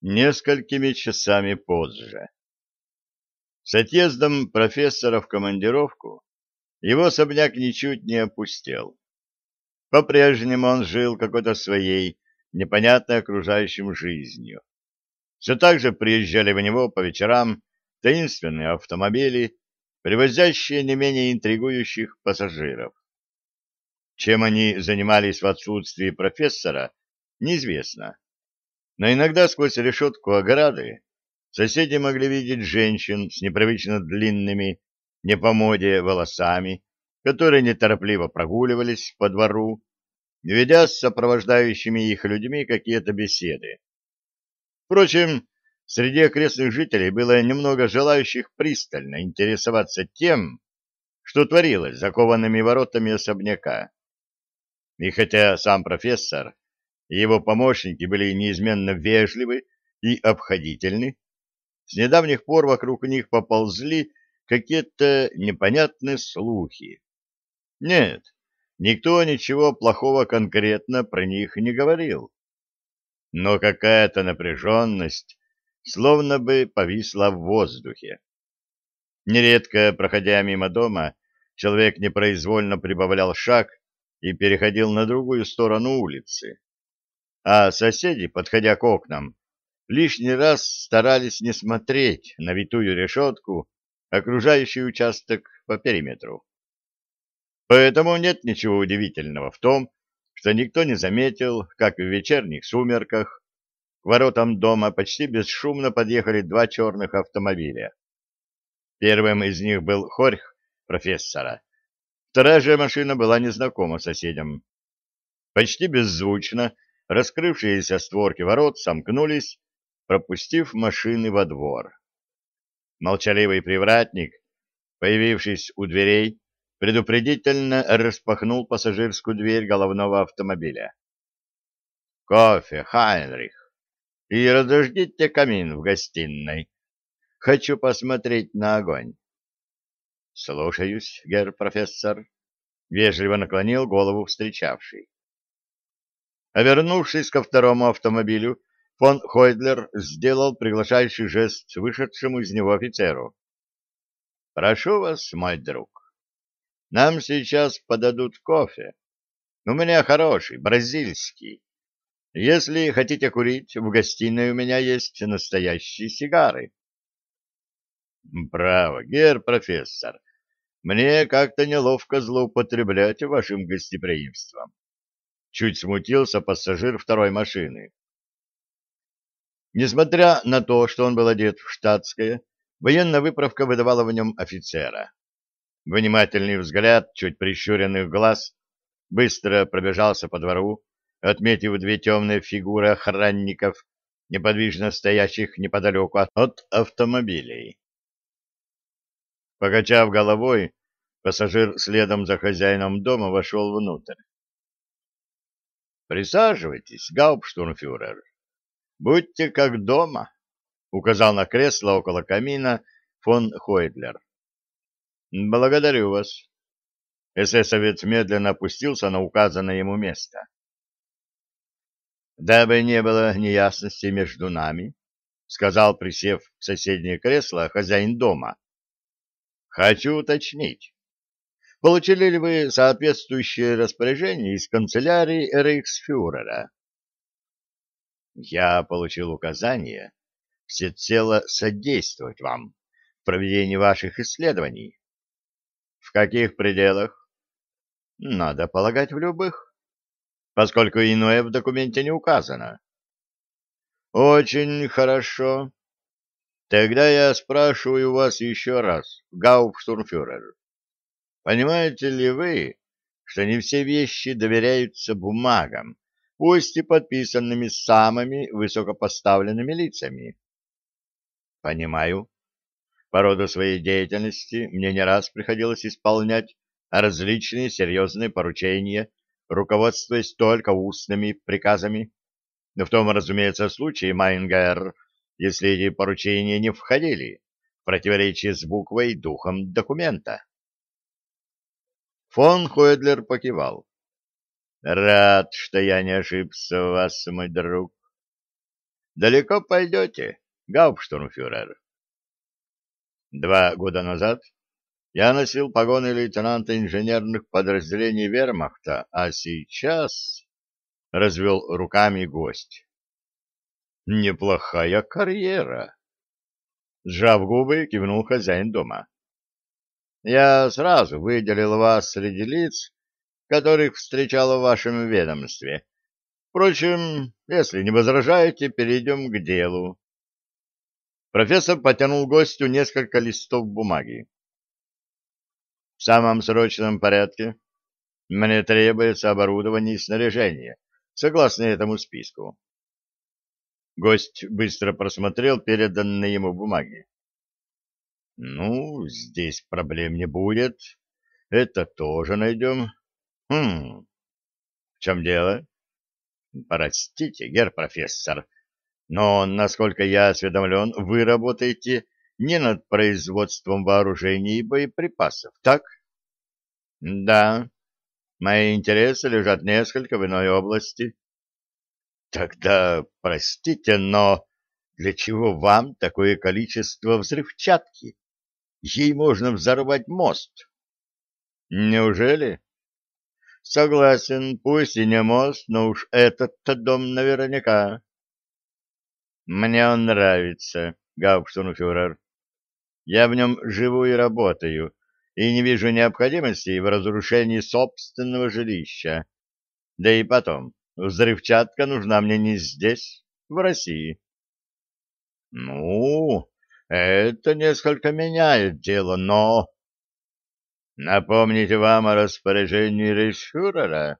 Несколькими часами позже. С отъездом профессора в командировку его особняк ничуть не опустел. По-прежнему он жил какой-то своей, непонятной окружающим жизнью. Все так же приезжали в него по вечерам таинственные автомобили, привозящие не менее интригующих пассажиров. Чем они занимались в отсутствии профессора, неизвестно. Но иногда сквозь решетку ограды соседи могли видеть женщин с непривычно длинными, не по моде, волосами, которые неторопливо прогуливались по двору, ведя с сопровождающими их людьми какие-то беседы. Впрочем, среди окрестных жителей было немного желающих пристально интересоваться тем, что творилось закованными воротами особняка. И хотя сам профессор его помощники были неизменно вежливы и обходительны, с недавних пор вокруг них поползли какие-то непонятные слухи. Нет, никто ничего плохого конкретно про них не говорил. Но какая-то напряженность словно бы повисла в воздухе. Нередко, проходя мимо дома, человек непроизвольно прибавлял шаг и переходил на другую сторону улицы. А соседи, подходя к окнам, лишний раз старались не смотреть на витую решетку, окружающий участок по периметру. Поэтому нет ничего удивительного в том, что никто не заметил, как в вечерних сумерках к воротам дома почти бесшумно подъехали два черных автомобиля. Первым из них был хорьх профессора, Вторая же машина была незнакома соседям. Почти беззвучно раскрывшиеся створки ворот сомкнулись, пропустив машины во двор. Молчаливый привратник, появившись у дверей, предупредительно распахнул пассажирскую дверь головного автомобиля. «Кофе, Хайнрих, и разожгите камин в гостиной. Хочу посмотреть на огонь». — Слушаюсь, герр профессор, — вежливо наклонил голову встречавший. А вернувшись ко второму автомобилю, фон Хойдлер сделал приглашающий жест вышедшему из него офицеру. — Прошу вас, мой друг, нам сейчас подадут кофе. У меня хороший, бразильский. Если хотите курить, в гостиной у меня есть настоящие сигары. — Право, гер профессор, мне как-то неловко злоупотреблять вашим гостеприимством. Чуть смутился пассажир второй машины. Несмотря на то, что он был одет в штатское, военная выправка выдавала в нем офицера. Внимательный взгляд, чуть прищуренных глаз, быстро пробежался по двору, отметив две темные фигуры охранников, неподвижно стоящих неподалеку от автомобилей. Покачав головой, пассажир следом за хозяином дома вошел внутрь. «Присаживайтесь, гауптштурмфюрер. Будьте как дома», — указал на кресло около камина фон Хойдлер. «Благодарю вас». Эсэсовец медленно опустился на указанное ему место. «Дабы не было неясности между нами», — сказал, присев в соседнее кресло, хозяин дома, — Хочу уточнить. Получили ли вы соответствующее распоряжение из канцелярии рейхсфюрера? Я получил указание всецело содействовать вам в проведении ваших исследований. В каких пределах? Надо полагать, в любых, поскольку иное в документе не указано. Очень хорошо. Тогда я спрашиваю вас еще раз, гауптштурмфюрер. Понимаете ли вы, что не все вещи доверяются бумагам, пусть и подписанными самыми высокопоставленными лицами? Понимаю. По роду своей деятельности мне не раз приходилось исполнять различные серьезные поручения, руководствуясь только устными приказами. Но в том, разумеется, случае Майнгер если эти поручения не входили в противоречие с буквой и духом документа. Фон Хойдлер покивал. «Рад, что я не ошибся в вас, мой друг. далеко пойдете, гауптштурмфюрер. Два года назад я носил погоны лейтенанта инженерных подразделений вермахта, а сейчас... — развел руками гость. «Неплохая карьера!» Сжав губы, кивнул хозяин дома. «Я сразу выделил вас среди лиц, которых встречал в вашем ведомстве. Впрочем, если не возражаете, перейдем к делу». Профессор потянул гостю несколько листов бумаги. «В самом срочном порядке мне требуется оборудование и снаряжение» согласно этому списку. Гость быстро просмотрел переданные ему бумаги. Ну, здесь проблем не будет. Это тоже найдем. Хм, в чем дело? Простите, гер профессор, но, насколько я осведомлен, вы работаете не над производством вооружений и боеприпасов, так? Да, Мои интересы лежат несколько в иной области. Тогда, простите, но для чего вам такое количество взрывчатки? Ей можно взорвать мост. Неужели? Согласен, пусть и не мост, но уж этот-то дом наверняка. Мне он нравится, гауптштурмфюрер. Я в нем живу и работаю, и не вижу необходимости в разрушении собственного жилища. Да и потом, взрывчатка нужна мне не здесь, в России. Ну, это несколько меняет дело, но... Напомните вам о распоряжении рейшфюрера?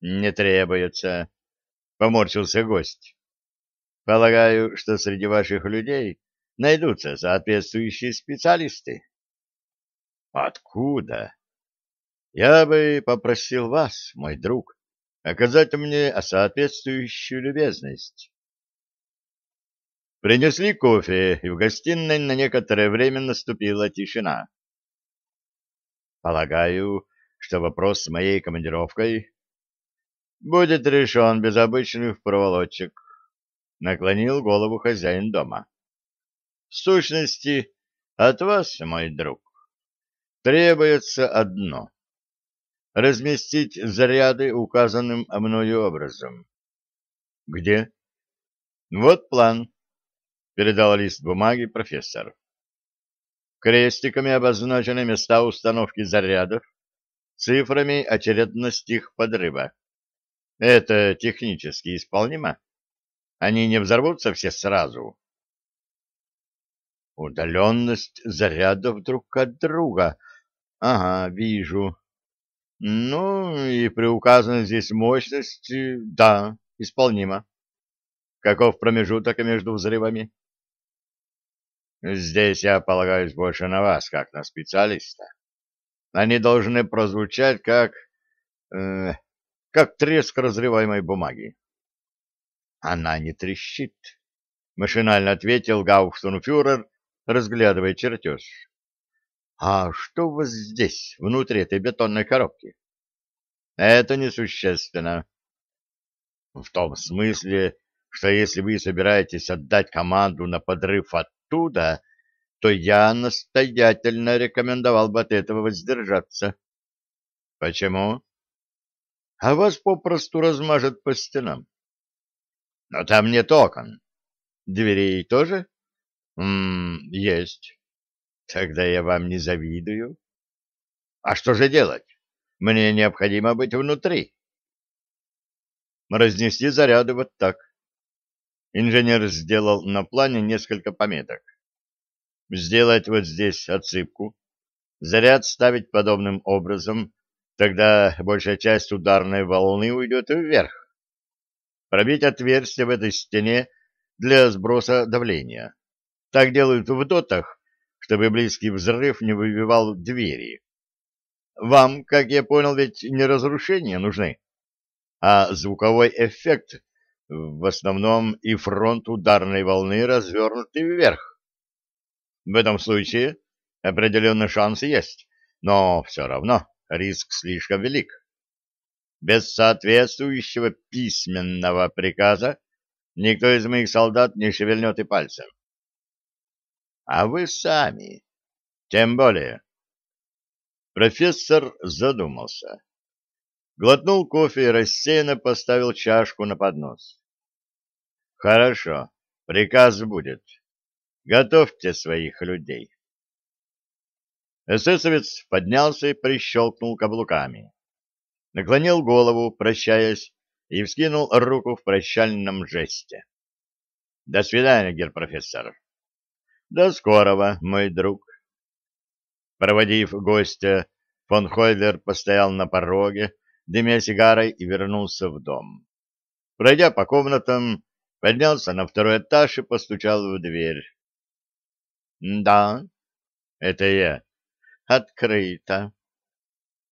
Не требуется, — поморщился гость. Полагаю, что среди ваших людей найдутся соответствующие специалисты. Откуда? Я бы попросил вас, мой друг, оказать мне соответствующую любезность. Принесли кофе, и в гостиной на некоторое время наступила тишина. Полагаю, что вопрос с моей командировкой будет решен без обычных проволочек, наклонил голову хозяин дома. В сущности, от вас, мой друг, Требуется одно — разместить заряды указанным мною образом. Где? Вот план, — передал лист бумаги профессор. Крестиками обозначены места установки зарядов, цифрами очередность их подрыва. Это технически исполнимо? Они не взорвутся все сразу? Удаленность зарядов друг от друга — Ага, вижу. Ну, и при указанной здесь мощности, да, исполнимо. Каков промежуток между взрывами? Здесь я полагаюсь больше на вас, как на специалиста. Они должны прозвучать как... Э, как треск разрываемой бумаги. Она не трещит, — машинально ответил Гауфштунфюрер, разглядывая чертеж. А что у вас здесь, внутри этой бетонной коробки? Это несущественно. В том смысле, что если вы собираетесь отдать команду на подрыв оттуда, то я настоятельно рекомендовал бы от этого воздержаться. Почему? А вас попросту размажет по стенам. Но там нет окон. Дверей тоже? М -м, есть. Тогда я вам не завидую. А что же делать? Мне необходимо быть внутри. Разнести заряды вот так. Инженер сделал на плане несколько пометок. Сделать вот здесь отсыпку. Заряд ставить подобным образом, тогда большая часть ударной волны уйдет вверх. Пробить отверстие в этой стене для сброса давления. Так делают в дотах, чтобы близкий взрыв не выбивал двери. Вам, как я понял, ведь не разрушения нужны, а звуковой эффект, в основном и фронт ударной волны развернутый вверх. В этом случае определенный шанс есть, но все равно риск слишком велик. Без соответствующего письменного приказа никто из моих солдат не шевельнет и пальцем. А вы сами. Тем более. Профессор задумался. Глотнул кофе и рассеянно поставил чашку на поднос. Хорошо, приказ будет. Готовьте своих людей. Эсэсовец поднялся и прищелкнул каблуками. Наклонил голову, прощаясь, и вскинул руку в прощальном жесте. — До свидания, гер-профессор. — До скорого, мой друг. Проводив гостя, фон Хойлер постоял на пороге, дымя сигарой, и вернулся в дом. Пройдя по комнатам, поднялся на второй этаж и постучал в дверь. — Да, это я. Открыто.